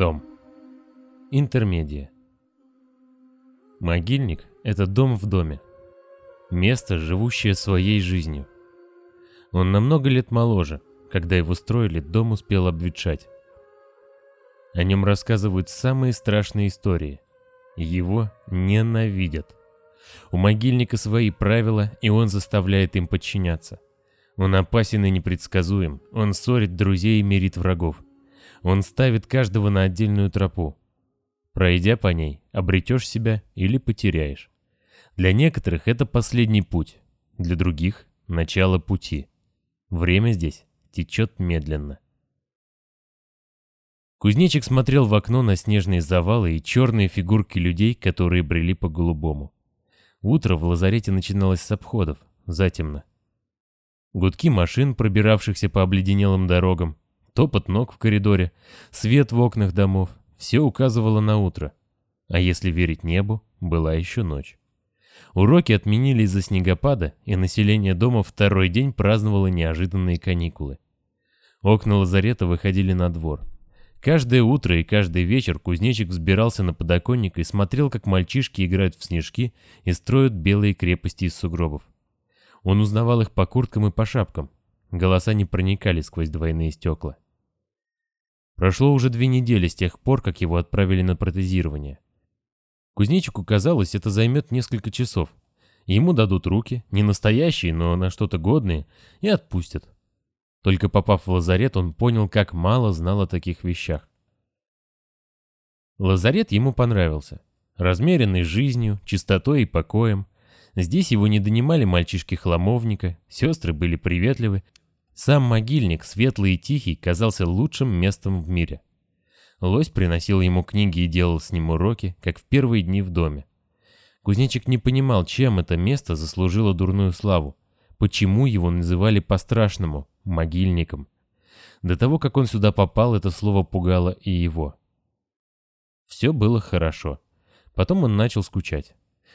Дом. Интермедия. Могильник — это дом в доме. Место, живущее своей жизнью. Он на много лет моложе. Когда его строили, дом успел обветшать. О нем рассказывают самые страшные истории. Его ненавидят. У могильника свои правила, и он заставляет им подчиняться. Он опасен и непредсказуем. Он ссорит друзей и мирит врагов. Он ставит каждого на отдельную тропу. Пройдя по ней, обретешь себя или потеряешь. Для некоторых это последний путь, для других — начало пути. Время здесь течет медленно. Кузнечик смотрел в окно на снежные завалы и черные фигурки людей, которые брели по голубому. Утро в лазарете начиналось с обходов, затемно. Гудки машин, пробиравшихся по обледенелым дорогам, топот ног в коридоре, свет в окнах домов — все указывало на утро. А если верить небу, была еще ночь. Уроки отменили из-за снегопада, и население дома второй день праздновало неожиданные каникулы. Окна лазарета выходили на двор. Каждое утро и каждый вечер кузнечик взбирался на подоконник и смотрел, как мальчишки играют в снежки и строят белые крепости из сугробов. Он узнавал их по курткам и по шапкам. Голоса не проникали сквозь двойные стекла. Прошло уже две недели с тех пор, как его отправили на протезирование. Кузнечику казалось, это займет несколько часов. Ему дадут руки, не настоящие, но на что-то годные, и отпустят. Только попав в лазарет, он понял, как мало знал о таких вещах. Лазарет ему понравился. Размеренный жизнью, чистотой и покоем. Здесь его не донимали мальчишки хламовника, сестры были приветливы. Сам могильник, светлый и тихий, казался лучшим местом в мире. Лось приносил ему книги и делал с ним уроки, как в первые дни в доме. Кузнечик не понимал, чем это место заслужило дурную славу, почему его называли по-страшному могильником. До того, как он сюда попал, это слово пугало и его. Все было хорошо. Потом он начал скучать.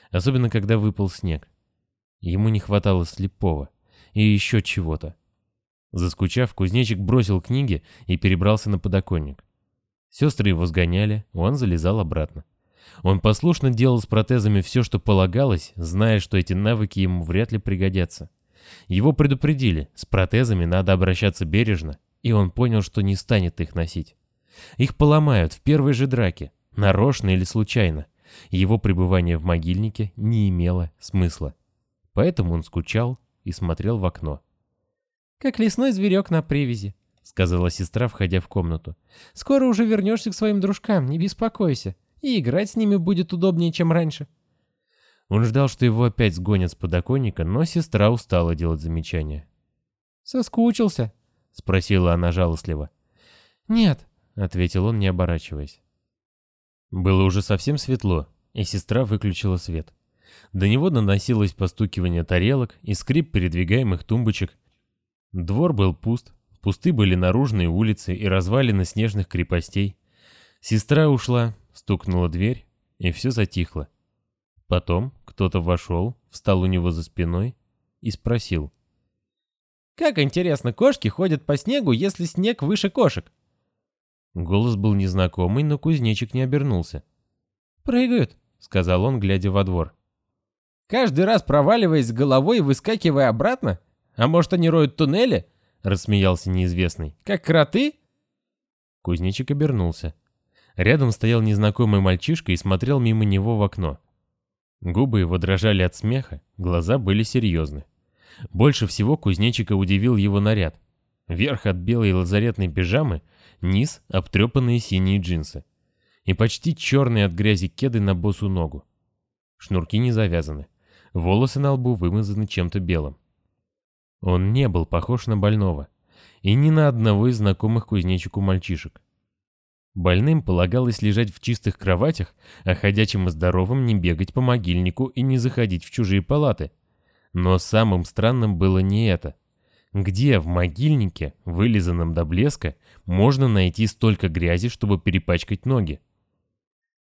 Особенно, когда выпал снег. Ему не хватало слепого. И еще чего-то. Заскучав, кузнечик бросил книги и перебрался на подоконник. Сестры его сгоняли, он залезал обратно. Он послушно делал с протезами все, что полагалось, зная, что эти навыки ему вряд ли пригодятся. Его предупредили, с протезами надо обращаться бережно, и он понял, что не станет их носить. Их поломают в первой же драке, нарочно или случайно. Его пребывание в могильнике не имело смысла. Поэтому он скучал и смотрел в окно. «Как лесной зверек на привязи», — сказала сестра, входя в комнату. «Скоро уже вернешься к своим дружкам, не беспокойся, и играть с ними будет удобнее, чем раньше». Он ждал, что его опять сгонят с подоконника, но сестра устала делать замечания. «Соскучился?» — спросила она жалостливо. «Нет», — ответил он, не оборачиваясь. Было уже совсем светло, и сестра выключила свет. До него доносилось постукивание тарелок и скрип передвигаемых тумбочек. Двор был пуст, пусты были наружные улицы и развалины снежных крепостей. Сестра ушла, стукнула дверь, и все затихло. Потом кто-то вошел, встал у него за спиной и спросил. «Как интересно, кошки ходят по снегу, если снег выше кошек?» Голос был незнакомый, но кузнечик не обернулся. «Прыгают», — сказал он, глядя во двор. «Каждый раз проваливаясь головой и выскакивая обратно? А может, они роют туннели?» — рассмеялся неизвестный. «Как кроты?» Кузнечик обернулся. Рядом стоял незнакомый мальчишка и смотрел мимо него в окно. Губы его дрожали от смеха, глаза были серьезны. Больше всего кузнечика удивил его наряд. Верх от белой лазаретной пижамы, низ — обтрепанные синие джинсы. И почти черные от грязи кеды на босу ногу. Шнурки не завязаны. Волосы на лбу вымазаны чем-то белым. Он не был похож на больного. И ни на одного из знакомых кузнечику мальчишек. Больным полагалось лежать в чистых кроватях, а ходячим и здоровым не бегать по могильнику и не заходить в чужие палаты. Но самым странным было не это. Где в могильнике, вылизанном до блеска, можно найти столько грязи, чтобы перепачкать ноги?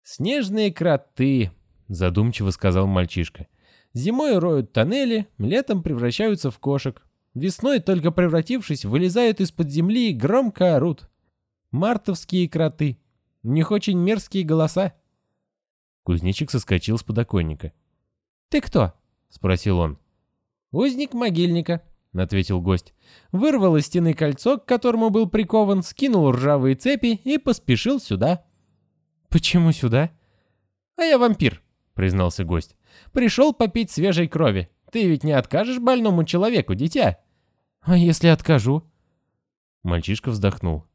«Снежные кроты», — задумчиво сказал мальчишка. «Зимой роют тоннели, летом превращаются в кошек. Весной, только превратившись, вылезают из-под земли и громко орут. Мартовские кроты. У них очень мерзкие голоса». Кузнечик соскочил с подоконника. «Ты кто?» — спросил он. «Узник могильника», — ответил гость. Вырвал из стены кольцо, к которому был прикован, скинул ржавые цепи и поспешил сюда. «Почему сюда?» «А я вампир», — признался гость. «Пришел попить свежей крови. Ты ведь не откажешь больному человеку, дитя?» «А если откажу?» Мальчишка вздохнул.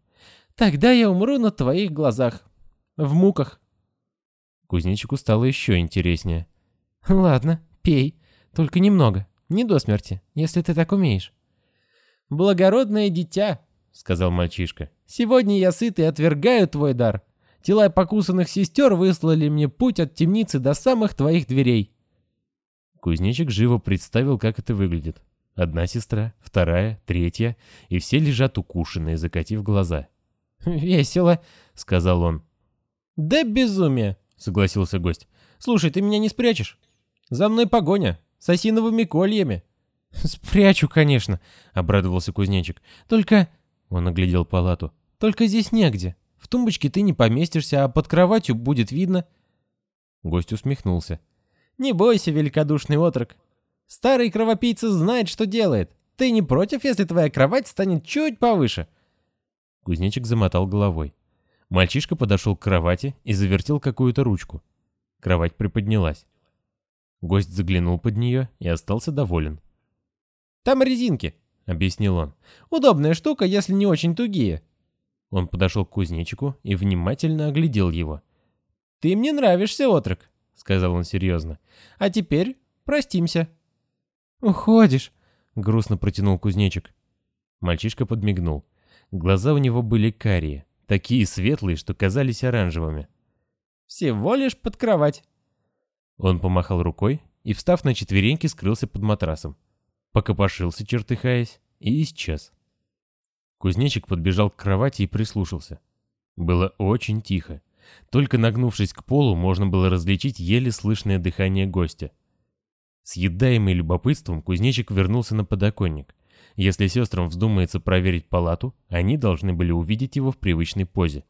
«Тогда я умру на твоих глазах. В муках». Кузнечику стало еще интереснее. «Ладно, пей. Только немного. Не до смерти, если ты так умеешь». «Благородное дитя», — сказал мальчишка. «Сегодня я сыт и отвергаю твой дар. Тела покусанных сестер выслали мне путь от темницы до самых твоих дверей». Кузнечик живо представил, как это выглядит. Одна сестра, вторая, третья, и все лежат укушенные, закатив глаза. «Весело», — сказал он. «Да безумие», — согласился гость. «Слушай, ты меня не спрячешь? За мной погоня, с осиновыми кольями». «Спрячу, конечно», — обрадовался кузнечик. «Только...» — он оглядел палату. «Только здесь негде. В тумбочке ты не поместишься, а под кроватью будет видно». Гость усмехнулся. «Не бойся, великодушный отрок. Старый кровопийца знает, что делает. Ты не против, если твоя кровать станет чуть повыше?» Кузнечик замотал головой. Мальчишка подошел к кровати и завертел какую-то ручку. Кровать приподнялась. Гость заглянул под нее и остался доволен. «Там резинки», — объяснил он. «Удобная штука, если не очень тугие». Он подошел к кузнечику и внимательно оглядел его. «Ты мне нравишься, отрок», — сказал он серьезно. «А теперь простимся». «Уходишь», — грустно протянул кузнечик. Мальчишка подмигнул. Глаза у него были карие, такие светлые, что казались оранжевыми. «Всего лишь под кровать». Он помахал рукой и, встав на четвереньки, скрылся под матрасом. Покопошился, чертыхаясь, и исчез. Кузнечик подбежал к кровати и прислушался. Было очень тихо. Только нагнувшись к полу, можно было различить еле слышное дыхание гостя. Съедаемый любопытством, кузнечик вернулся на подоконник. Если сестрам вздумается проверить палату, они должны были увидеть его в привычной позе.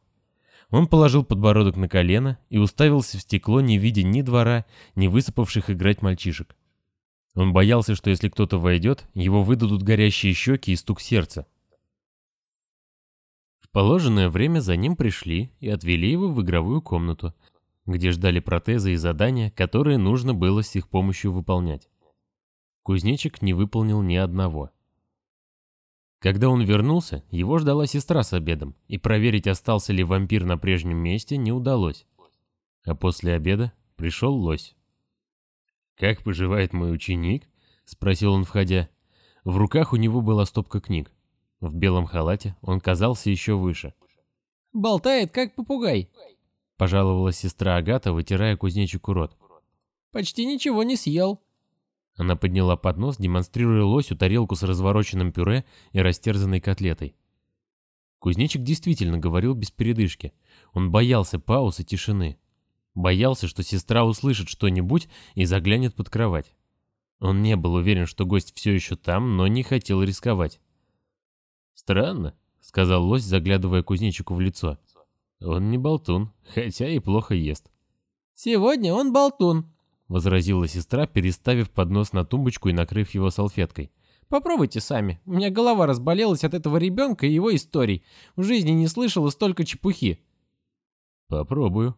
Он положил подбородок на колено и уставился в стекло, не видя ни двора, ни высыпавших играть мальчишек. Он боялся, что если кто-то войдет, его выдадут горящие щеки и стук сердца. В положенное время за ним пришли и отвели его в игровую комнату, где ждали протезы и задания, которые нужно было с их помощью выполнять. Кузнечик не выполнил ни одного. Когда он вернулся, его ждала сестра с обедом, и проверить, остался ли вампир на прежнем месте, не удалось. А после обеда пришел лось. «Как поживает мой ученик?» — спросил он, входя. В руках у него была стопка книг. В белом халате он казался еще выше. «Болтает, как попугай», Пожаловалась сестра Агата, вытирая кузнечику рот. «Почти ничего не съел». Она подняла поднос, демонстрируя лосю тарелку с развороченным пюре и растерзанной котлетой. Кузнечик действительно говорил без передышки. Он боялся пауз и тишины. Боялся, что сестра услышит что-нибудь и заглянет под кровать. Он не был уверен, что гость все еще там, но не хотел рисковать. «Странно», — сказал лось, заглядывая кузнечику в лицо. Он не болтун, хотя и плохо ест. «Сегодня он болтун», — возразила сестра, переставив поднос на тумбочку и накрыв его салфеткой. «Попробуйте сами. У меня голова разболелась от этого ребенка и его историй. В жизни не слышала столько чепухи». «Попробую».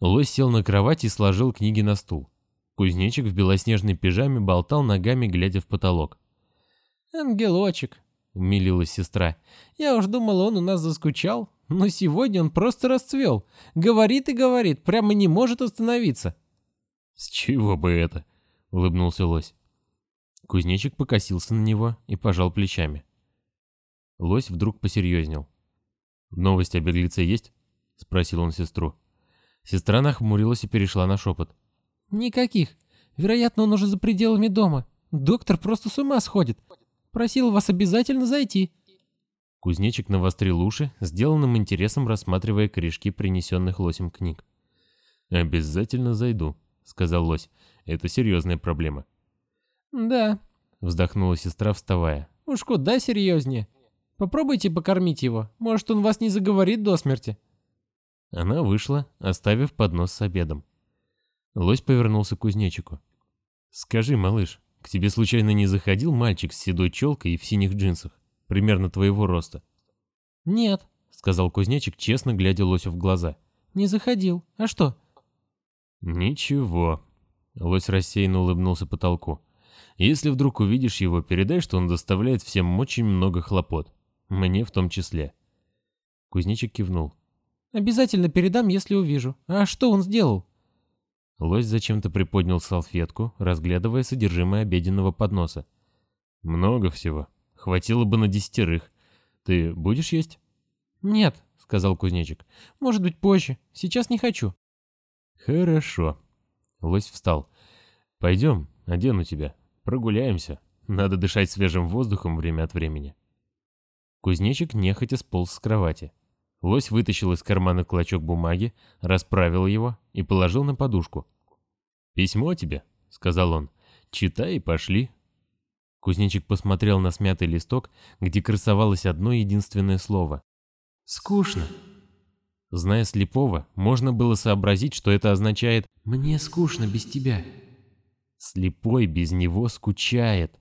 Лось сел на кровать и сложил книги на стул. Кузнечик в белоснежной пижаме болтал ногами, глядя в потолок. «Ангелочек», — умилилась сестра. «Я уж думала, он у нас заскучал. Но сегодня он просто расцвел. Говорит и говорит, прямо не может остановиться. «С чего бы это?» — улыбнулся лось. Кузнечик покосился на него и пожал плечами. Лось вдруг посерьезнел. «Новости о беглеце есть?» — спросил он сестру. Сестра нахмурилась и перешла на шепот. «Никаких. Вероятно, он уже за пределами дома. Доктор просто с ума сходит. Просил вас обязательно зайти». Кузнечик навострил уши, сделанным интересом рассматривая корешки принесенных лосем книг. «Обязательно зайду», — сказал лось. «Это серьезная проблема». «Да», — вздохнула сестра, вставая. «Уж куда серьезнее. Попробуйте покормить его. Может, он вас не заговорит до смерти». Она вышла, оставив поднос с обедом. Лось повернулся к кузнечику. «Скажи, малыш, к тебе случайно не заходил мальчик с седой челкой и в синих джинсах, примерно твоего роста?» «Нет», — сказал кузнечик, честно глядя Лосю в глаза. «Не заходил. А что?» «Ничего». Лось рассеянно улыбнулся потолку. «Если вдруг увидишь его, передай, что он доставляет всем очень много хлопот. Мне в том числе». Кузнечик кивнул. «Обязательно передам, если увижу. А что он сделал?» Лось зачем-то приподнял салфетку, разглядывая содержимое обеденного подноса. «Много всего. Хватило бы на десятерых. Ты будешь есть?» «Нет», — сказал кузнечик. «Может быть, позже. Сейчас не хочу». «Хорошо». Лось встал. «Пойдем, одену тебя. Прогуляемся. Надо дышать свежим воздухом время от времени». Кузнечик нехотя сполз с кровати. Лось вытащил из кармана клочок бумаги, расправил его и положил на подушку. «Письмо тебе», — сказал он. «Читай и пошли». Кузнечик посмотрел на смятый листок, где красовалось одно единственное слово. «Скучно». Зная слепого, можно было сообразить, что это означает «мне скучно без тебя». Слепой без него скучает.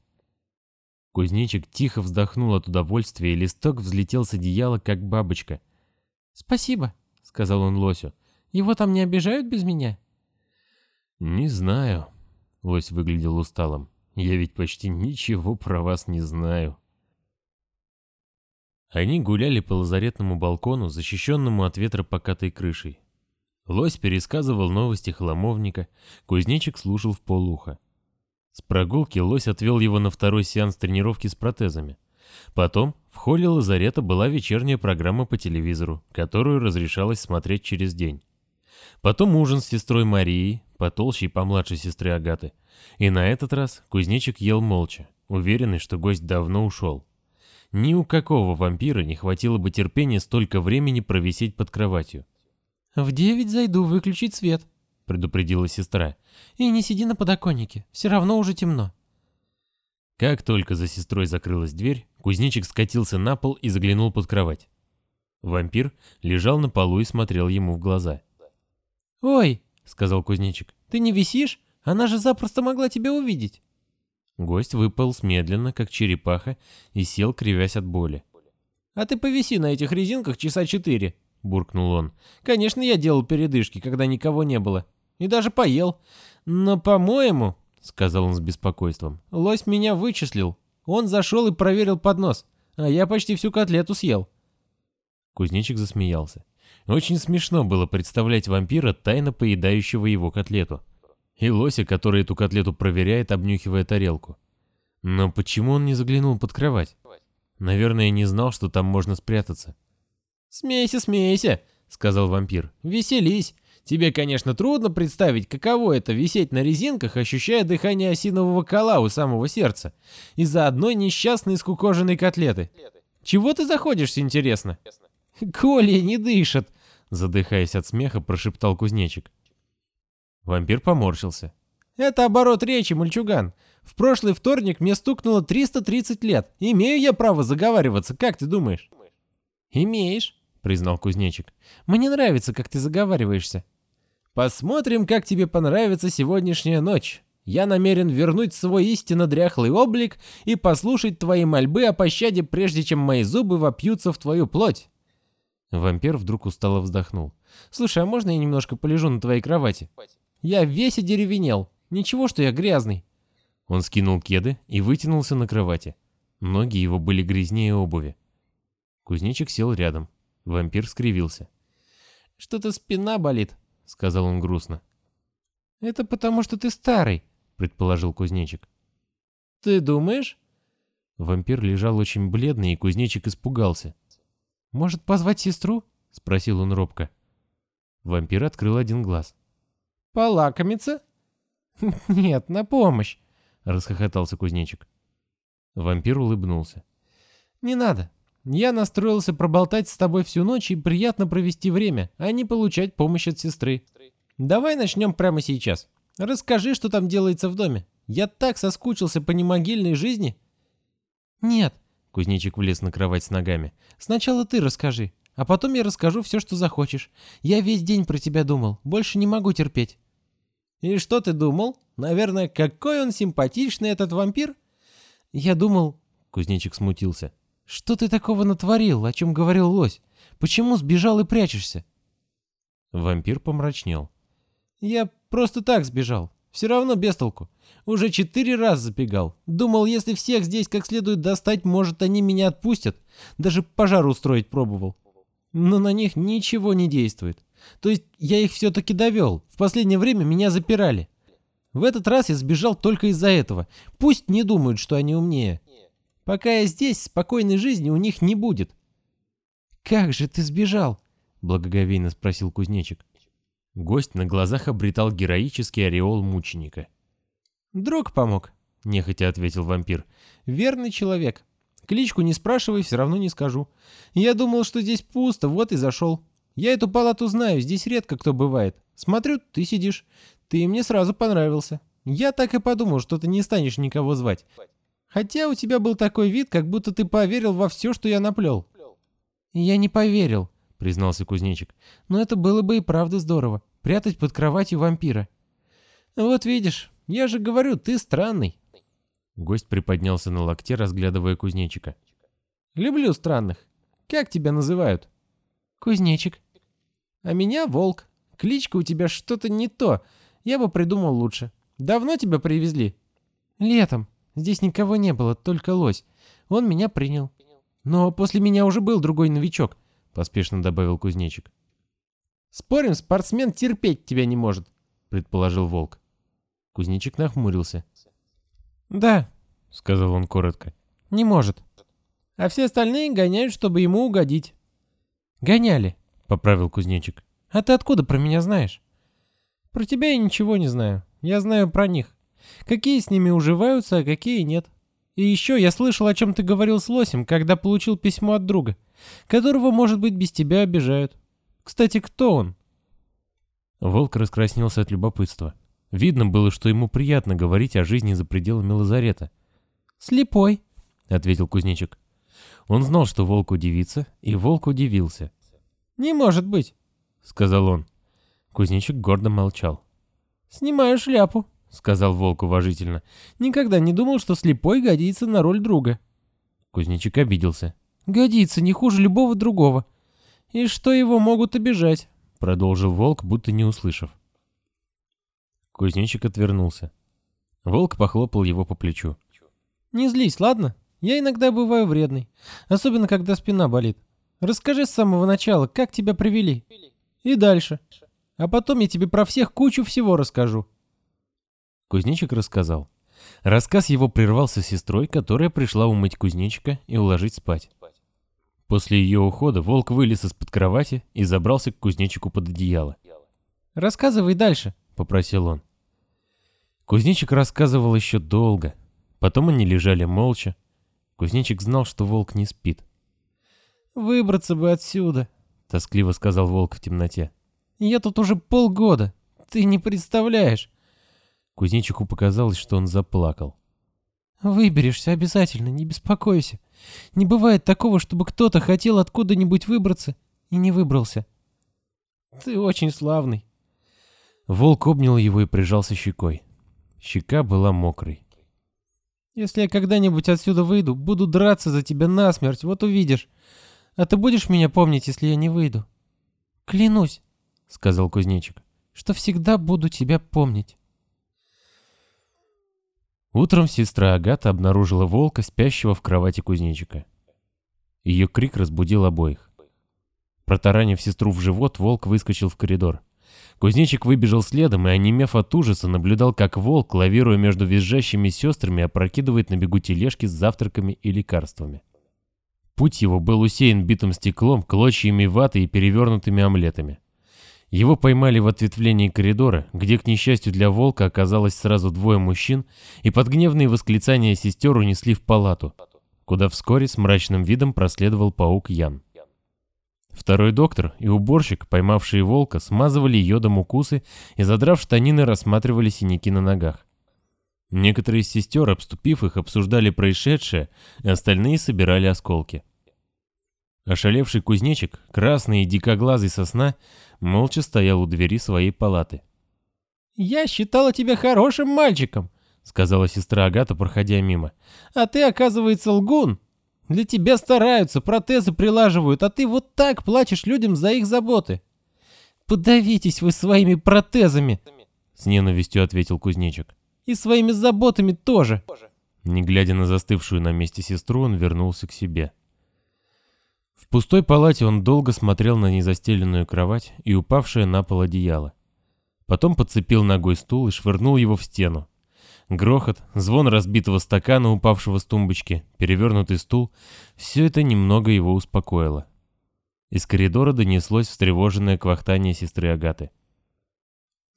Кузнечик тихо вздохнул от удовольствия, и листок взлетел с одеяла, как бабочка — «Спасибо», — сказал он лосю. «Его там не обижают без меня?» «Не знаю», — лось выглядел усталым. «Я ведь почти ничего про вас не знаю». Они гуляли по лазаретному балкону, защищенному от ветра покатой крышей. Лось пересказывал новости хламовника, кузнечик слушал в полуха. С прогулки лось отвел его на второй сеанс тренировки с протезами. Потом в холле лазарета была вечерняя программа по телевизору, которую разрешалось смотреть через день. Потом ужин с сестрой Марией, потолще и помладшей сестры Агаты. И на этот раз кузнечик ел молча, уверенный, что гость давно ушел. Ни у какого вампира не хватило бы терпения столько времени провисеть под кроватью. «В девять зайду выключить свет», — предупредила сестра. «И не сиди на подоконнике, все равно уже темно». Как только за сестрой закрылась дверь, кузнечик скатился на пол и заглянул под кровать. Вампир лежал на полу и смотрел ему в глаза. «Ой!» — сказал кузнечик. «Ты не висишь? Она же запросто могла тебя увидеть!» Гость выполз медленно, как черепаха, и сел, кривясь от боли. «А ты повиси на этих резинках часа четыре!» — буркнул он. «Конечно, я делал передышки, когда никого не было. И даже поел. Но, по-моему, сказал он с беспокойством. «Лось меня вычислил. Он зашел и проверил поднос, а я почти всю котлету съел». Кузнечик засмеялся. Очень смешно было представлять вампира, тайно поедающего его котлету. И лося, который эту котлету проверяет, обнюхивая тарелку. Но почему он не заглянул под кровать? Наверное, не знал, что там можно спрятаться. «Смейся, смейся», — сказал вампир. «Веселись. Тебе, конечно, трудно представить, каково это висеть на резинках, ощущая дыхание осинового кола у самого сердца, из-за одной несчастной скукоженной котлеты. Чего ты заходишься, интересно? Коли не дышат, задыхаясь от смеха, прошептал кузнечик. Вампир поморщился. Это оборот речи, мальчуган. В прошлый вторник мне стукнуло 330 лет. Имею я право заговариваться, как ты думаешь? Имеешь, признал кузнечик. Мне нравится, как ты заговариваешься. Посмотрим, как тебе понравится сегодняшняя ночь. Я намерен вернуть свой истинно дряхлый облик и послушать твои мольбы о пощаде, прежде чем мои зубы вопьются в твою плоть. Вампир вдруг устало вздохнул. «Слушай, а можно я немножко полежу на твоей кровати? Я весь одеревенел. Ничего, что я грязный». Он скинул кеды и вытянулся на кровати. Ноги его были грязнее обуви. Кузнечик сел рядом. Вампир скривился. «Что-то спина болит», — сказал он грустно. «Это потому, что ты старый», — предположил кузнечик. «Ты думаешь?» Вампир лежал очень бледный, и кузнечик испугался. «Может, позвать сестру?» — спросил он робко. Вампир открыл один глаз. «Полакомиться?» «Нет, на помощь», — расхохотался кузнечик. Вампир улыбнулся. «Не надо. Я настроился проболтать с тобой всю ночь и приятно провести время, а не получать помощь от сестры. Давай начнем прямо сейчас. Расскажи, что там делается в доме. Я так соскучился по немогильной жизни. Нет, кузнечик влез на кровать с ногами. Сначала ты расскажи. а потом я расскажу все, что захочешь. Я весь день про тебя думал, больше не могу терпеть». «И что ты думал? Наверное, какой он симпатичный, этот вампир?» «Я думал...» — кузнечик смутился. «Что ты такого натворил, о чем говорил лось? Почему сбежал и прячешься?» Вампир помрачнел. «Я просто так сбежал. Все равно без толку. Уже четыре раза забегал. Думал, если всех здесь как следует достать, может, они меня отпустят. Даже пожар устроить пробовал. Но на них ничего не действует. То есть я их все-таки довел. В последнее время меня запирали. В этот раз я сбежал только из-за этого. Пусть не думают, что они умнее. Пока я здесь, спокойной жизни у них не будет. «Как же ты сбежал?» — благоговейно спросил кузнечик. Гость на глазах обретал героический ореол мученика. «Друг помог», — нехотя ответил вампир. «Верный человек. Кличку не спрашивай, все равно не скажу. Я думал, что здесь пусто, вот и зашел. Я эту палату знаю, здесь редко кто бывает. Смотрю, ты сидишь. Ты мне сразу понравился. Я так и подумал, что ты не станешь никого звать. Хотя у тебя был такой вид, как будто ты поверил во все, что я наплел». «Я не поверил», — признался кузнечик. «Но это было бы и правда здорово, прятать под кроватью вампира». «Вот видишь, я же говорю, ты странный». Гость приподнялся на локте, разглядывая кузнечика. «Люблю странных. Как тебя называют?» «Кузнечик». «А меня Волк. Кличка у тебя что-то не то. Я бы придумал лучше. Давно тебя привезли?» «Летом. Здесь никого не было, только лось. Он меня принял. Но после меня уже был другой новичок поспешно добавил кузнечик. «Спорим, спортсмен терпеть тебя не может», — предположил волк. Кузнечик нахмурился. «Да», — сказал он коротко, — «не может». «А все остальные гоняют, чтобы ему угодить». «Гоняли», — поправил кузнечик. «А ты откуда про меня знаешь?» «Про тебя я ничего не знаю. Я знаю про них. Какие с ними уживаются, а какие нет. И еще я слышал, о чем ты говорил с Лосем, когда получил письмо от друга которого, может быть, без тебя обижают. Кстати, кто он?» Волк раскраснелся от любопытства. Видно было, что ему приятно говорить о жизни за пределами лазарета. «Слепой», — ответил кузнечик. Он знал, что волк удивится, и волк удивился. «Не может быть», — сказал он. Кузнечик гордо молчал. «Снимаю шляпу», — сказал волк уважительно. «Никогда не думал, что слепой годится на роль друга». Кузнечик обиделся. Годится, не хуже любого другого. И что его могут обижать? Продолжил волк, будто не услышав. Кузнечик отвернулся. Волк похлопал его по плечу. «Не злись, ладно? Я иногда бываю вредный. Особенно, когда спина болит. Расскажи с самого начала, как тебя привели. И дальше. А потом я тебе про всех кучу всего расскажу». Кузнечик рассказал. Рассказ его прервался сестрой, которая пришла умыть кузнечика и уложить спать. После ее ухода волк вылез из-под кровати и забрался к кузнечику под одеяло. «Рассказывай дальше», — попросил он. Кузнечик рассказывал еще долго. Потом они лежали молча. Кузнечик знал, что волк не спит. «Выбраться бы отсюда», — тоскливо сказал волк в темноте. «Я тут уже полгода. Ты не представляешь». Кузнечику показалось, что он заплакал. «Выберешься обязательно, не беспокойся. Не бывает такого, чтобы кто-то хотел откуда-нибудь выбраться и не выбрался». «Ты очень славный». Волк обнял его и прижался щекой. Щека была мокрой. «Если я когда-нибудь отсюда выйду, буду драться за тебя насмерть, вот увидишь. А ты будешь меня помнить, если я не выйду?» «Клянусь», — сказал кузнечик, — «что всегда буду тебя помнить». Утром сестра Агата обнаружила волка, спящего в кровати кузнечика. Ее крик разбудил обоих. Протаранив сестру в живот, волк выскочил в коридор. Кузнечик выбежал следом и, онемев от ужаса, наблюдал, как волк, лавируя между визжащими сестрами, опрокидывает на бегу тележки с завтраками и лекарствами. Путь его был усеян битым стеклом, клочьями ваты и перевернутыми омлетами. Его поймали в ответвлении коридора, где, к несчастью для волка, оказалось сразу двое мужчин, и под гневные восклицания сестер унесли в палату, куда вскоре с мрачным видом проследовал паук Ян. Второй доктор и уборщик, поймавшие волка, смазывали йодом укусы и, задрав штанины, рассматривали синяки на ногах. Некоторые из сестер, обступив их, обсуждали происшедшее, остальные собирали осколки. Ошалевший кузнечик, красный и дикоглазый сосна, молча стоял у двери своей палаты. «Я считала тебя хорошим мальчиком», — сказала сестра Агата, проходя мимо. «А ты, оказывается, лгун. Для тебя стараются, протезы прилаживают, а ты вот так плачешь людям за их заботы». «Подавитесь вы своими протезами», — с ненавистью ответил кузнечик. «И своими заботами тоже». Не глядя на застывшую на месте сестру, он вернулся к себе. В пустой палате он долго смотрел на незастеленную кровать и упавшее на пол одеяло. Потом подцепил ногой стул и швырнул его в стену. Грохот, звон разбитого стакана, упавшего с тумбочки, перевернутый стул — все это немного его успокоило. Из коридора донеслось встревоженное квахтание сестры Агаты.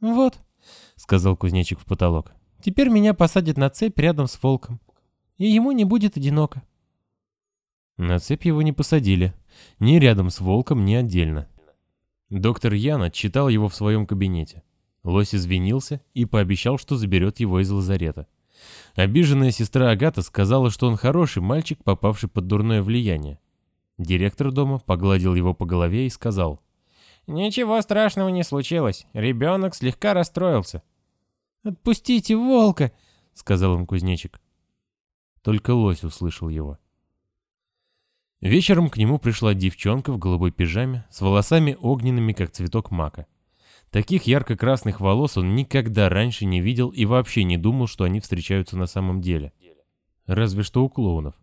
«Вот», — сказал кузнечик в потолок, — «теперь меня посадят на цепь рядом с волком, и ему не будет одиноко». На цепь его не посадили, ни рядом с волком, ни отдельно. Доктор Ян отчитал его в своем кабинете. Лось извинился и пообещал, что заберет его из лазарета. Обиженная сестра Агата сказала, что он хороший мальчик, попавший под дурное влияние. Директор дома погладил его по голове и сказал. «Ничего страшного не случилось. Ребенок слегка расстроился». «Отпустите волка», — сказал им кузнечик. Только лось услышал его. Вечером к нему пришла девчонка в голубой пижаме с волосами огненными, как цветок мака. Таких ярко-красных волос он никогда раньше не видел и вообще не думал, что они встречаются на самом деле. Разве что у клоунов.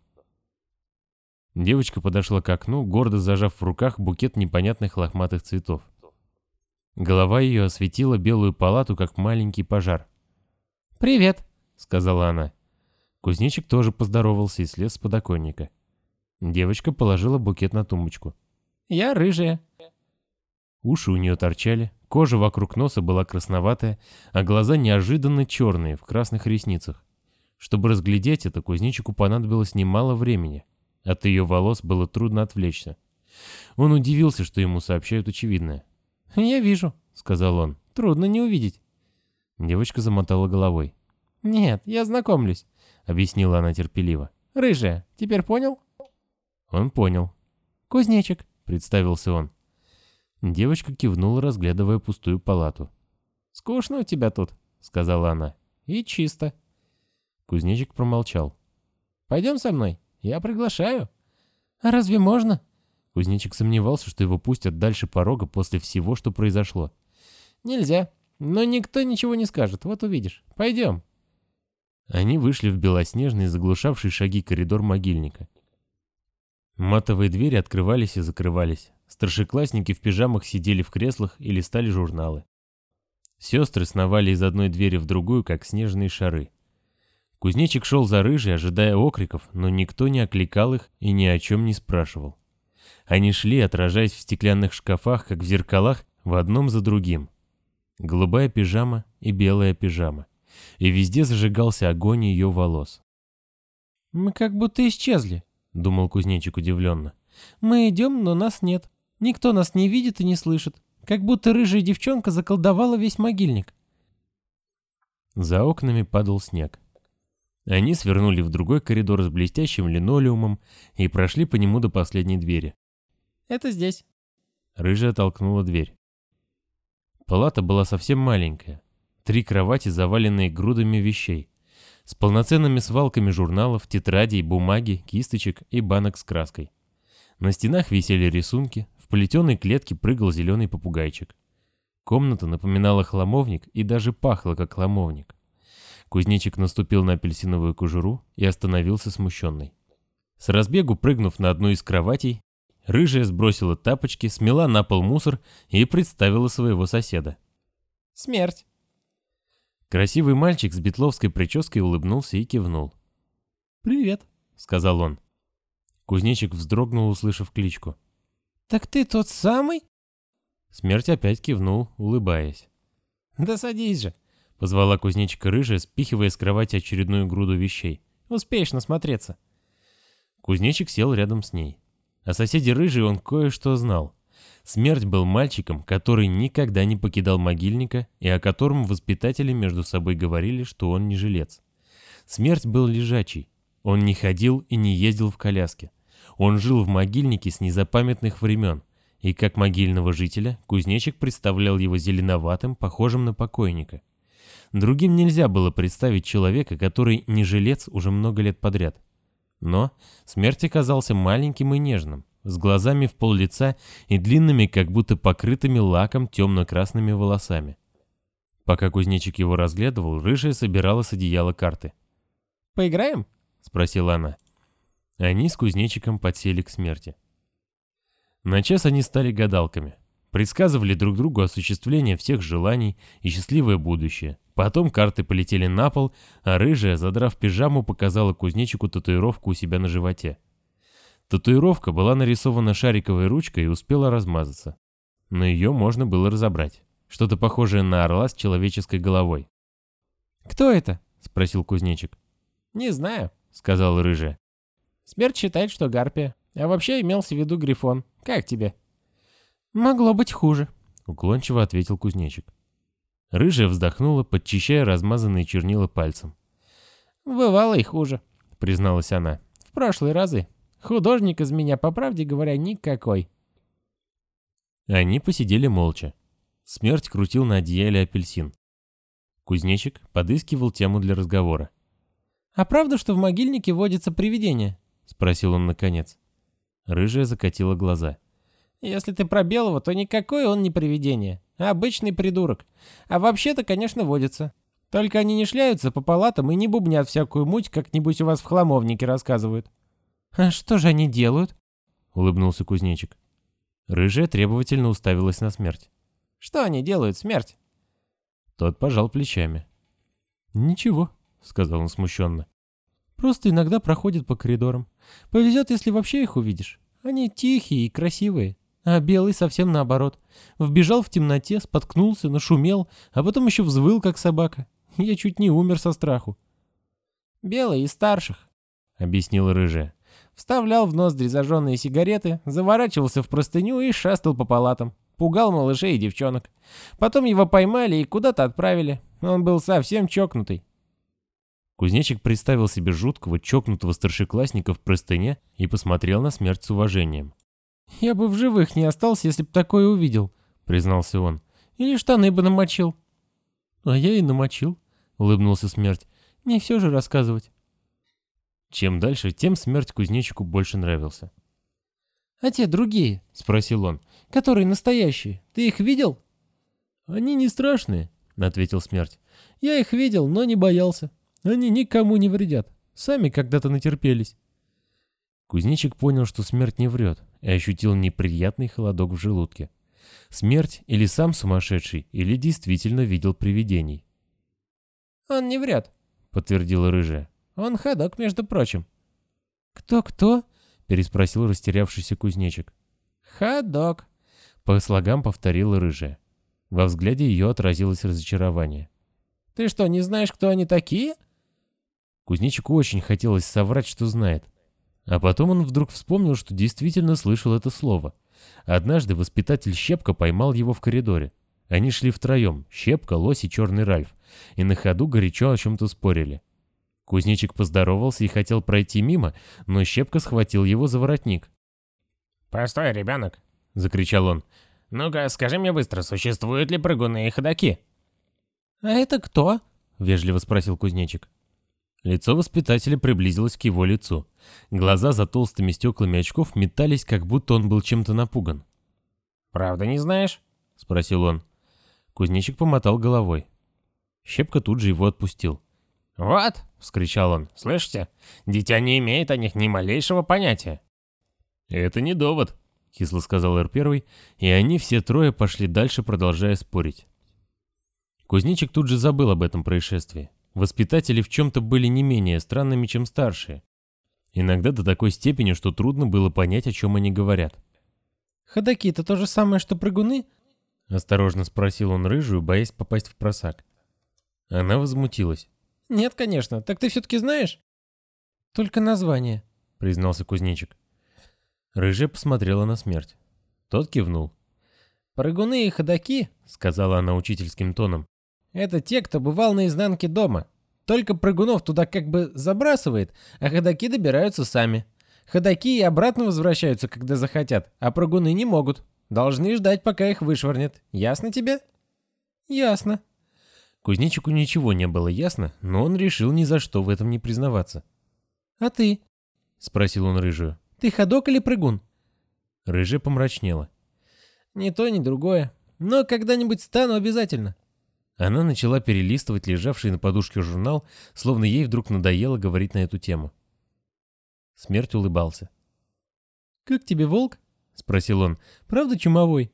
Девочка подошла к окну, гордо зажав в руках букет непонятных лохматых цветов. Голова ее осветила белую палату, как маленький пожар. «Привет», — сказала она. Кузнечик тоже поздоровался и слез с подоконника. Девочка положила букет на тумбочку. «Я рыжая». Уши у нее торчали, Кожа вокруг носа была красноватая, а глаза неожиданно черные, в красных ресницах. Чтобы разглядеть это, кузнечику понадобилось немало времени. От ее волос было трудно отвлечься. Он удивился, что ему сообщают очевидное. «Я вижу», — сказал он. «Трудно не увидеть». Девочка замотала головой. «Нет, я знакомлюсь», — объяснила она терпеливо. «Рыжая, теперь понял?» Он понял. «Кузнечик», — представился он. Девочка кивнула, разглядывая пустую палату. «Скучно у тебя тут», — сказала она. «И чисто». Кузнечик промолчал. «Пойдем со мной, я приглашаю». «А разве можно?» Кузнечик сомневался, что его пустят дальше порога после всего, что произошло. «Нельзя, но никто ничего не скажет, вот увидишь. Пойдем». Они вышли в белоснежный, заглушавший шаги коридор могильника. Матовые двери открывались и закрывались. Старшеклассники в пижамах сидели в креслах и листали журналы. Сестры сновали из одной двери в другую, как снежные шары. Кузнечик шел за рыжей, ожидая окриков, но никто не окликал их и ни о чем не спрашивал. Они шли, отражаясь в стеклянных шкафах, как в зеркалах, в одном за другим. Голубая пижама и белая пижама. И везде зажигался огонь ее волос. «Мы как будто исчезли», — думал кузнечик удивленно. «Мы идем, но нас нет». Никто нас не видит и не слышит, как будто рыжая девчонка заколдовала весь могильник. За окнами падал снег. Они свернули в другой коридор с блестящим линолеумом и прошли по нему до последней двери. «Это здесь». Рыжая толкнула дверь. Палата была совсем маленькая. Три кровати, заваленные грудами вещей. С полноценными свалками журналов, тетрадей, бумаги, кисточек и банок с краской. На стенах висели рисунки, в плетеной клетке прыгал зеленый попугайчик. Комната напоминала хламовник и даже пахла как хламовник. Кузнечик наступил на апельсиновую кожуру и остановился смущенный. С разбегу прыгнув на одну из кроватей, рыжая сбросила тапочки, смела на пол мусор и представила своего соседа. «Смерть!» Красивый мальчик с бетловской прической улыбнулся и кивнул. «Привет», — сказал он. Кузнечик вздрогнул, услышав кличку. «Так ты тот самый?» Смерть опять кивнул, улыбаясь. «Да садись же!» — позвала кузнечика рыжая, спихивая с кровати очередную груду вещей. «Успеешь насмотреться». Кузнечик сел рядом с ней. О соседе рыжий он кое-что знал. Смерть был мальчиком, который никогда не покидал могильника и о котором воспитатели между собой говорили, что он не жилец. Смерть был лежачий. Он не ходил и не ездил в коляске. Он жил в могильнике с незапамятных времен, и как могильного жителя кузнечик представлял его зеленоватым, похожим на покойника. Другим нельзя было представить человека, который не жилец уже много лет подряд. Но смерть оказался маленьким и нежным, с глазами в пол лица и длинными, как будто покрытыми лаком темно-красными волосами. Пока кузнечик его разглядывал, рыжая собирала с одеяла карты. «Поиграем?» — спросила она. Они с кузнечиком подсели к смерти. На час они стали гадалками. Предсказывали друг другу осуществление всех желаний и счастливое будущее. Потом карты полетели на пол, а рыжая, задрав пижаму, показала кузнечику татуировку у себя на животе. Татуировка была нарисована шариковой ручкой и успела размазаться. Но ее можно было разобрать. Что-то похожее на орла с человеческой головой. «Кто это?» — спросил кузнечик. «Не знаю», — сказала рыжая. «Смерть считает, что гарпия. А вообще имелся в виду грифон. Как тебе?» «Могло быть хуже», — уклончиво ответил кузнечик. Рыжая вздохнула, подчищая размазанные чернила пальцем. «Бывало и хуже», — призналась она. «В прошлые разы. Художник из меня, по правде говоря, никакой». Они посидели молча. Смерть крутил на одеяле апельсин. Кузнечик подыскивал тему для разговора. «А правда, что в могильнике водится привидение?» — спросил он наконец. Рыжая закатила глаза. «Если ты про белого, то никакой он не привидение, а обычный придурок. А вообще-то, конечно, водится. Только они не шляются по палатам и не бубнят всякую муть, как-нибудь у вас в хламовнике рассказывают». «А что же они делают?» — улыбнулся кузнечик. Рыжая требовательно уставилась на смерть. «Что они делают, смерть?» Тот пожал плечами. «Ничего», — сказал он смущенно. «Просто иногда проходят по коридорам. Повезет, если вообще их увидишь. Они тихие и красивые. А белый совсем наоборот. Вбежал в темноте, споткнулся, нашумел, а потом еще взвыл, как собака. Я чуть не умер со страху. «Белый из старших», — объяснила рыжая. Вставлял в ноздри зажженные сигареты, заворачивался в простыню и шастал по палатам. Пугал малышей и девчонок. Потом его поймали и куда-то отправили. Он был совсем чокнутый. Кузнечик представил себе жуткого, чокнутого старшеклассника в простыне и посмотрел на смерть с уважением. «Я бы в живых не остался, если б такое увидел», — признался он. «Или штаны бы намочил». «А я и намочил», — улыбнулся смерть. «Не все же рассказывать». Чем дальше, тем смерть кузнечику больше нравился. «А те другие?» — спросил он. «Которые настоящие. Ты их видел?» «Они не страшные», — ответил смерть. «Я их видел, но не боялся. Они никому не вредят. Сами когда-то натерпелись». Кузнечик понял, что смерть не врет, и ощутил неприятный холодок в желудке. Смерть или сам сумасшедший, или действительно видел привидений. «Он не врет», — подтвердила рыжая. «Он ходок, между прочим». «Кто-кто?» — переспросил растерявшийся кузнечик. «Ходок», — по слогам повторила рыжая. Во взгляде ее отразилось разочарование. «Ты что, не знаешь, кто они такие?» Кузнечику очень хотелось соврать, что знает. А потом он вдруг вспомнил, что действительно слышал это слово. Однажды воспитатель Щепка поймал его в коридоре. Они шли втроем, Щепка, Лось и Черный Ральф, и на ходу горячо о чем-то спорили. Кузнечик поздоровался и хотел пройти мимо, но Щепка схватил его за воротник. «Постой, ребенок!» — закричал он. «Ну-ка, скажи мне быстро, существуют ли прыгуны и ходаки?» «А это кто?» — вежливо спросил кузнечик. Лицо воспитателя приблизилось к его лицу. Глаза за толстыми стеклами очков метались, как будто он был чем-то напуган. «Правда не знаешь?» — спросил он. Кузнечик помотал головой. Щепка тут же его отпустил. «Вот!» — вскричал он. «Слышите? Дитя не имеет о них ни малейшего понятия». «Это не довод», — кисло сказал Р-1, и они все трое пошли дальше, продолжая спорить. Кузнечик тут же забыл об этом происшествии. Воспитатели в чем-то были не менее странными, чем старшие. Иногда до такой степени, что трудно было понять, о чем они говорят. «Ходаки — это то же самое, что прыгуны?» — осторожно спросил он рыжую, боясь попасть в просак. Она возмутилась. «Нет, конечно. Так ты все-таки знаешь?» «Только название», — признался кузнечик. Рыжая посмотрела на смерть. Тот кивнул. «Прыгуны и ходаки», — сказала она учительским тоном, это те, кто бывал на изнанке дома. Только прыгунов туда как бы забрасывает, а ходаки добираются сами. Ходаки и обратно возвращаются, когда захотят, а прыгуны не могут. Должны ждать, пока их вышвырнет. Ясно тебе? Ясно. Кузнечику ничего не было ясно, но он решил ни за что в этом не признаваться. А ты? Спросил он рыжую. Ты ходок или прыгун? Рыжая помрачнела. Ни то, ни другое. Но когда-нибудь стану обязательно. Она начала перелистывать лежавший на подушке журнал, словно ей вдруг надоело говорить на эту тему. Смерть улыбался. «Как тебе волк?» — спросил он. «Правда чумовой?»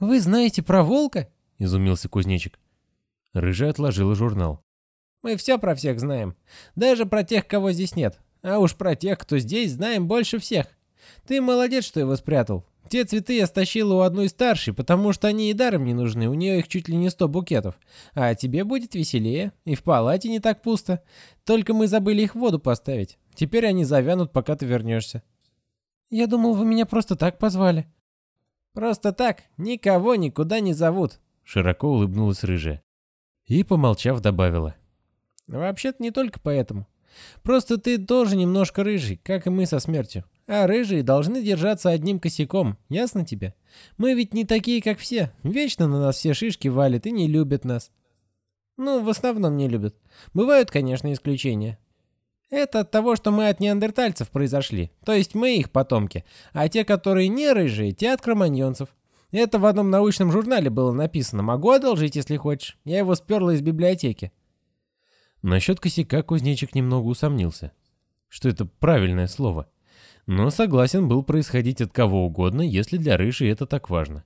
«Вы знаете про волка?» — изумился кузнечик. Рыжая отложила журнал. «Мы все про всех знаем. Даже про тех, кого здесь нет. А уж про тех, кто здесь, знаем больше всех. Ты молодец, что его спрятал. Те цветы я стащила у одной старшей, потому что они и даром не нужны, у нее их чуть ли не сто букетов. А тебе будет веселее, и в палате не так пусто. Только мы забыли их в воду поставить. Теперь они завянут, пока ты вернешься. Я думал, вы меня просто так позвали. Просто так, никого никуда не зовут. Широко улыбнулась рыжая. И, помолчав, добавила. Вообще-то не только поэтому. Просто ты тоже немножко рыжий, как и мы со смертью. А рыжие должны держаться одним косяком, ясно тебе? Мы ведь не такие, как все. Вечно на нас все шишки валят и не любят нас. Ну, в основном не любят. Бывают, конечно, исключения. Это от того, что мы от неандертальцев произошли, то есть мы их потомки, а те, которые не рыжие, те от кроманьонцев. Это в одном научном журнале было написано. Могу одолжить, если хочешь. Я его сперла из библиотеки. Насчет косяка кузнечик немного усомнился. Что это правильное слово но согласен был происходить от кого угодно, если для Рыжей это так важно.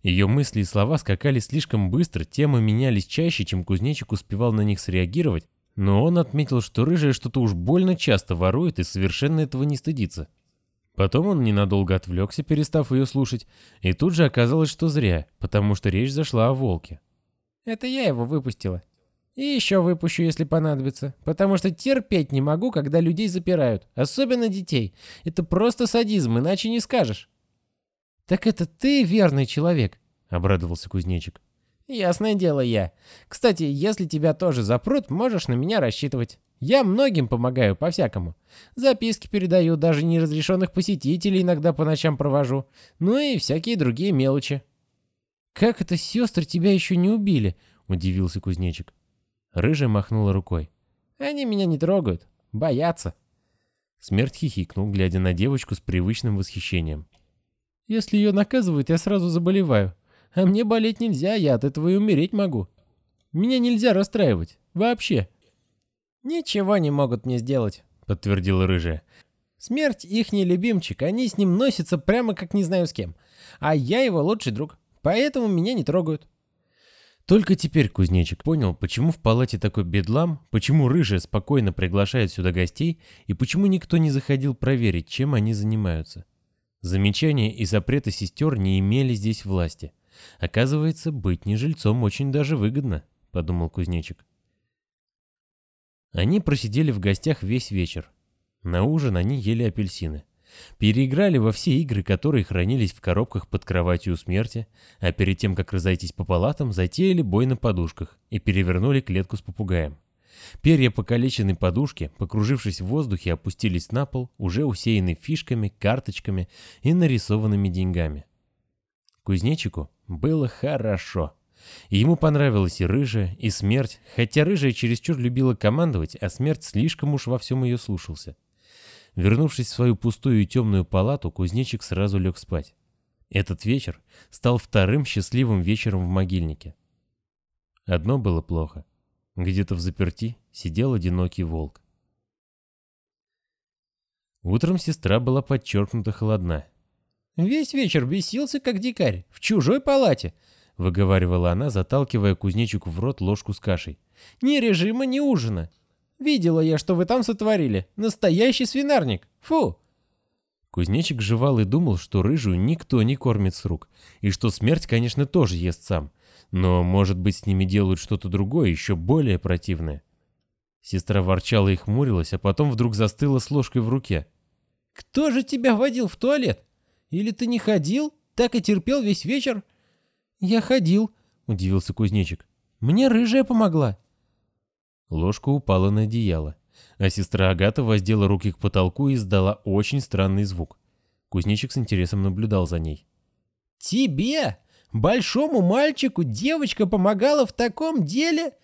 Ее мысли и слова скакали слишком быстро, темы менялись чаще, чем кузнечик успевал на них среагировать, но он отметил, что Рыжая что-то уж больно часто ворует и совершенно этого не стыдится. Потом он ненадолго отвлекся, перестав ее слушать, и тут же оказалось, что зря, потому что речь зашла о волке. «Это я его выпустила. И еще выпущу, если понадобится. Потому что терпеть не могу, когда людей запирают. Особенно детей. Это просто садизм, иначе не скажешь. «Так это ты верный человек», — обрадовался кузнечик. «Ясное дело я. Кстати, если тебя тоже запрут, можешь на меня рассчитывать. Я многим помогаю по-всякому. Записки передаю, даже неразрешенных посетителей иногда по ночам провожу. Ну и всякие другие мелочи». «Как это сестры тебя еще не убили?» — удивился кузнечик. Рыжая махнула рукой. «Они меня не трогают. Боятся». Смерть хихикнул, глядя на девочку с привычным восхищением. «Если ее наказывают, я сразу заболеваю. А мне болеть нельзя, я от этого и умереть могу. Меня нельзя расстраивать. Вообще». «Ничего не могут мне сделать», — подтвердила Рыжая. «Смерть их не любимчик, они с ним носятся прямо как не знаю с кем. А я его лучший друг, поэтому меня не трогают. Только теперь кузнечик понял, почему в палате такой бедлам, почему рыжая спокойно приглашает сюда гостей и почему никто не заходил проверить, чем они занимаются. Замечания и запреты сестер не имели здесь власти. Оказывается, быть не жильцом очень даже выгодно, подумал кузнечик. Они просидели в гостях весь вечер. На ужин они ели апельсины. Переиграли во все игры, которые хранились в коробках под кроватью у смерти, а перед тем, как разойтись по палатам, затеяли бой на подушках и перевернули клетку с попугаем. Перья покалеченной подушки, покружившись в воздухе, опустились на пол, уже усеянный фишками, карточками и нарисованными деньгами. Кузнечику было хорошо. ему понравилась и рыжая, и смерть, хотя рыжая чересчур любила командовать, а смерть слишком уж во всем ее слушался. Вернувшись в свою пустую и темную палату, кузнечик сразу лег спать. Этот вечер стал вторым счастливым вечером в могильнике. Одно было плохо. Где-то в заперти сидел одинокий волк. Утром сестра была подчеркнуто холодна. «Весь вечер бесился, как дикарь, в чужой палате», — выговаривала она, заталкивая кузнечику в рот ложку с кашей. «Ни режима, ни ужина. Видела я, что вы там сотворили. Настоящий свинарник. Фу!» Кузнечик жевал и думал, что рыжую никто не кормит с рук, и что смерть, конечно, тоже ест сам. Но, может быть, с ними делают что-то другое, еще более противное. Сестра ворчала и хмурилась, а потом вдруг застыла с ложкой в руке. «Кто же тебя водил в туалет? Или ты не ходил? Так и терпел весь вечер?» «Я ходил», — удивился кузнечик. «Мне рыжая помогла». Ложка упала на одеяло. а сестра Агата воздела руки к потолку и издала очень странный звук. Кузнечик с интересом наблюдал за ней. «Тебе, большому мальчику, девочка помогала в таком деле?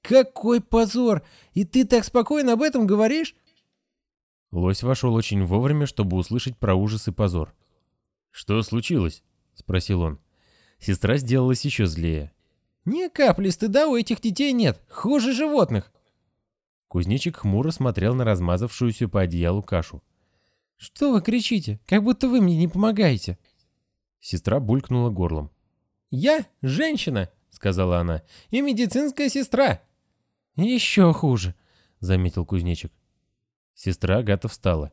Какой позор! И ты так спокойно об этом говоришь?» Лось вошел очень вовремя, чтобы услышать про ужас и позор. «Что случилось?» — спросил он. Сестра сделалась еще злее. «Ни капли стыда у этих детей нет, хуже животных!» Кузнечик хмуро смотрел на размазавшуюся по одеялу кашу. «Что вы кричите? Как будто вы мне не помогаете!» Сестра булькнула горлом. «Я женщина!» — сказала она. «И медицинская сестра!» «Еще хуже!» — заметил кузнечик. Сестра Агата встала.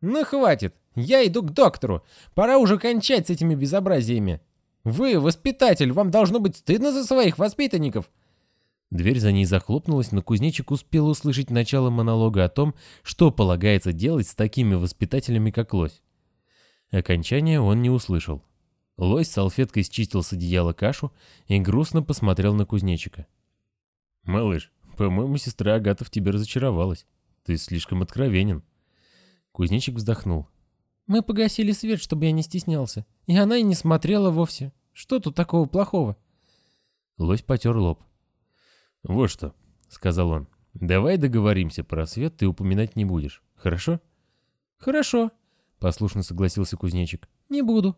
«Ну хватит! Я иду к доктору! Пора уже кончать с этими безобразиями! Вы, воспитатель, вам должно быть стыдно за своих воспитанников!» Дверь за ней захлопнулась, но кузнечик успел услышать начало монолога о том, что полагается делать с такими воспитателями, как лось. Окончания он не услышал. Лось салфеткой счистил с одеяла кашу и грустно посмотрел на кузнечика. «Малыш, по-моему, сестра Агата в тебе разочаровалась. Ты слишком откровенен. Кузнечик вздохнул. Мы погасили свет, чтобы я не стеснялся. И она и не смотрела вовсе. Что тут такого плохого? Лось потер лоб. Вот что, сказал он. Давай договоримся, про свет ты упоминать не будешь. Хорошо? Хорошо, послушно согласился кузнечик. Не буду.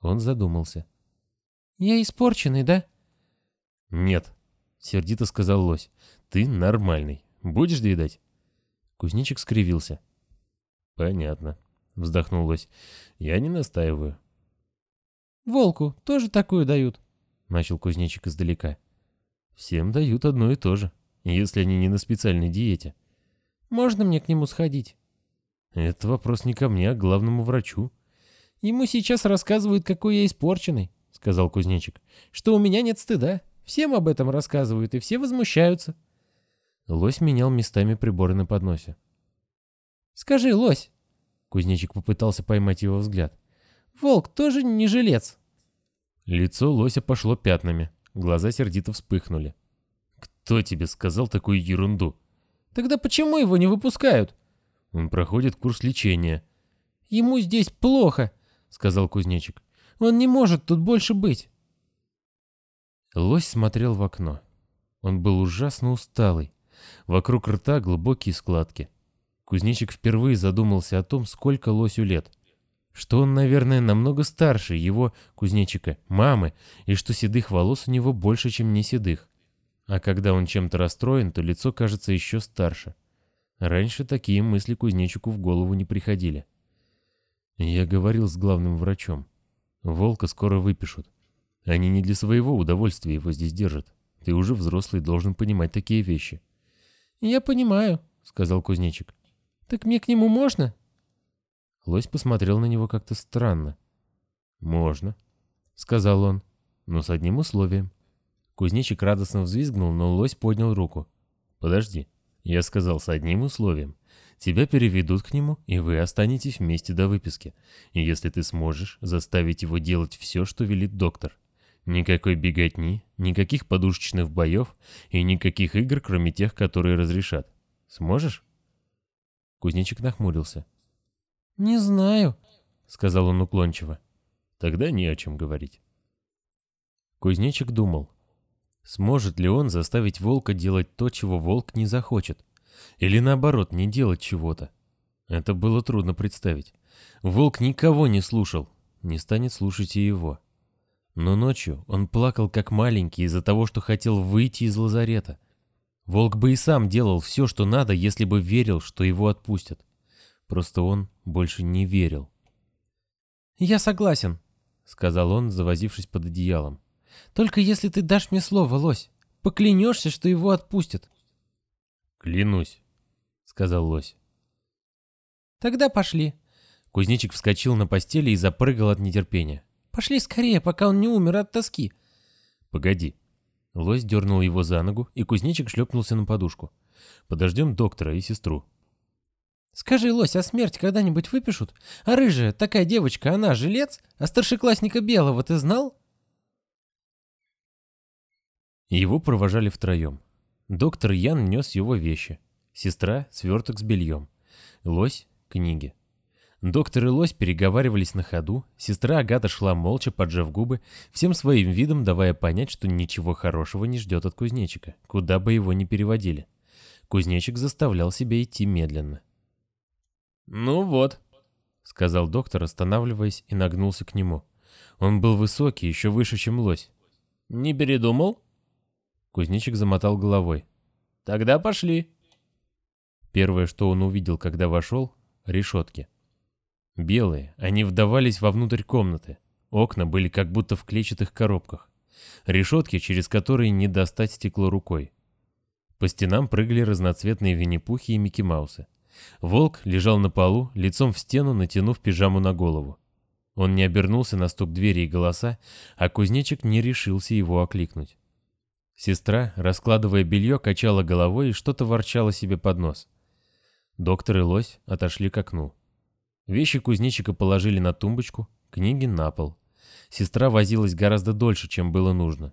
Он задумался. Я испорченный, да? Нет, сердито сказал лось. Ты нормальный. Будешь доедать? Кузнечик скривился. «Понятно», — вздохнул лось. «Я не настаиваю». «Волку тоже такую дают», — начал кузнечик издалека. «Всем дают одно и то же, если они не на специальной диете». «Можно мне к нему сходить?» «Это вопрос не ко мне, а к главному врачу». «Ему сейчас рассказывают, какой я испорченный», — сказал кузнечик. «Что у меня нет стыда. Всем об этом рассказывают, и все возмущаются». Лось менял местами приборы на подносе. «Скажи, лось!» Кузнечик попытался поймать его взгляд. «Волк тоже не жилец!» Лицо лося пошло пятнами, глаза сердито вспыхнули. «Кто тебе сказал такую ерунду?» «Тогда почему его не выпускают?» «Он проходит курс лечения». «Ему здесь плохо», — сказал кузнечик. «Он не может тут больше быть». Лось смотрел в окно. Он был ужасно усталый. Вокруг рта глубокие складки. Кузнечик впервые задумался о том, сколько лосю лет. Что он, наверное, намного старше его, кузнечика, мамы, и что седых волос у него больше, чем не седых. А когда он чем-то расстроен, то лицо кажется еще старше. Раньше такие мысли кузнечику в голову не приходили. Я говорил с главным врачом. Волка скоро выпишут. Они не для своего удовольствия его здесь держат. Ты уже взрослый, должен понимать такие вещи. «Я понимаю», — сказал кузнечик. «Так мне к нему можно?» Лось посмотрел на него как-то странно. «Можно», — сказал он, — «но с одним условием». Кузнечик радостно взвизгнул, но лось поднял руку. «Подожди», — я сказал с одним условием. «Тебя переведут к нему, и вы останетесь вместе до выписки, и если ты сможешь заставить его делать все, что велит доктор». Никакой беготни, никаких подушечных боев и никаких игр, кроме тех, которые разрешат. Сможешь?» Кузнечик нахмурился. «Не знаю», — сказал он уклончиво. «Тогда не о чем говорить». Кузнечик думал, сможет ли он заставить волка делать то, чего волк не захочет, или наоборот, не делать чего-то. Это было трудно представить. Волк никого не слушал, не станет слушать и его. Но ночью он плакал как маленький из-за того, что хотел выйти из лазарета. Волк бы и сам делал все, что надо, если бы верил, что его отпустят. Просто он больше не верил. «Я согласен», — сказал он, завозившись под одеялом. «Только если ты дашь мне слово, лось, поклянешься, что его отпустят». «Клянусь», — сказал лось. «Тогда пошли». Кузнечик вскочил на постели и запрыгал от нетерпения. Пошли скорее, пока он не умер от тоски. Погоди. Лось дернул его за ногу, и кузнечик шлепнулся на подушку. Подождем доктора и сестру. Скажи, Лось, а смерть когда-нибудь выпишут? А рыжая, такая девочка, она жилец? А старшеклассника Белого ты знал? Его провожали втроем. Доктор Ян нес его вещи. Сестра — сверток с бельем. Лось — книги. Доктор и лось переговаривались на ходу, сестра Агата шла молча, поджав губы, всем своим видом давая понять, что ничего хорошего не ждет от кузнечика, куда бы его ни переводили. Кузнечик заставлял себя идти медленно. «Ну вот», — сказал доктор, останавливаясь и нагнулся к нему. Он был высокий, еще выше, чем лось. «Не передумал?» Кузнечик замотал головой. «Тогда пошли». Первое, что он увидел, когда вошел — решетки. Белые, они вдавались вовнутрь комнаты. Окна были как будто в клетчатых коробках. Решетки, через которые не достать стекло рукой. По стенам прыгали разноцветные винни-пухи и Микки Маусы. Волк лежал на полу, лицом в стену, натянув пижаму на голову. Он не обернулся на стук двери и голоса, а кузнечик не решился его окликнуть. Сестра, раскладывая белье, качала головой и что-то ворчала себе под нос. Доктор и лось отошли к окну. Вещи кузнечика положили на тумбочку, книги на пол. Сестра возилась гораздо дольше, чем было нужно.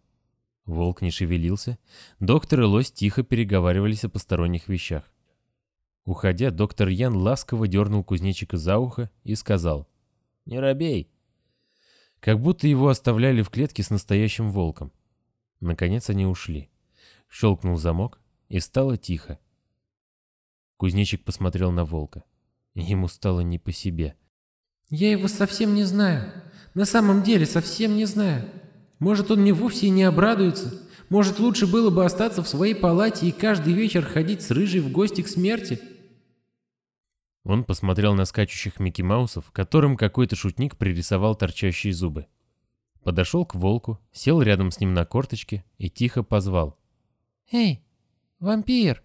Волк не шевелился. Доктор и лось тихо переговаривались о посторонних вещах. Уходя, доктор Ян ласково дернул кузнечика за ухо и сказал «Не робей!» Как будто его оставляли в клетке с настоящим волком. Наконец они ушли. Щелкнул замок, и стало тихо. Кузнечик посмотрел на волка. Ему стало не по себе. «Я его совсем не знаю. На самом деле совсем не знаю. Может, он мне вовсе и не обрадуется. Может, лучше было бы остаться в своей палате и каждый вечер ходить с рыжей в гости к смерти?» Он посмотрел на скачущих Микки Маусов, которым какой-то шутник пририсовал торчащие зубы. Подошел к волку, сел рядом с ним на корточке и тихо позвал. «Эй, вампир!»